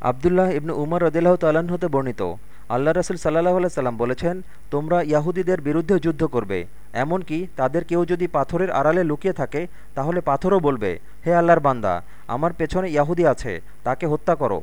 আবদুল্লাহ ইবনু উমর রদিল্লাহ তাল্লাহ্ন হতে বর্ণিত, আল্লাহ রসুল সাল্লাহ সাল্লাম বলেছেন, তোমরা ইয়াহুদীদের বিরুদ্ধে যুদ্ধ করবে, এমনকি তাদের কেউ যদি পাথরের আড়ালে লুকিয়ে থাকে, তাহলে পাথরও বলবে, হে আল্লাহর বান্দা, আমার পেছনে ইয়াহুদি আছে, তাকে হত্যা করো।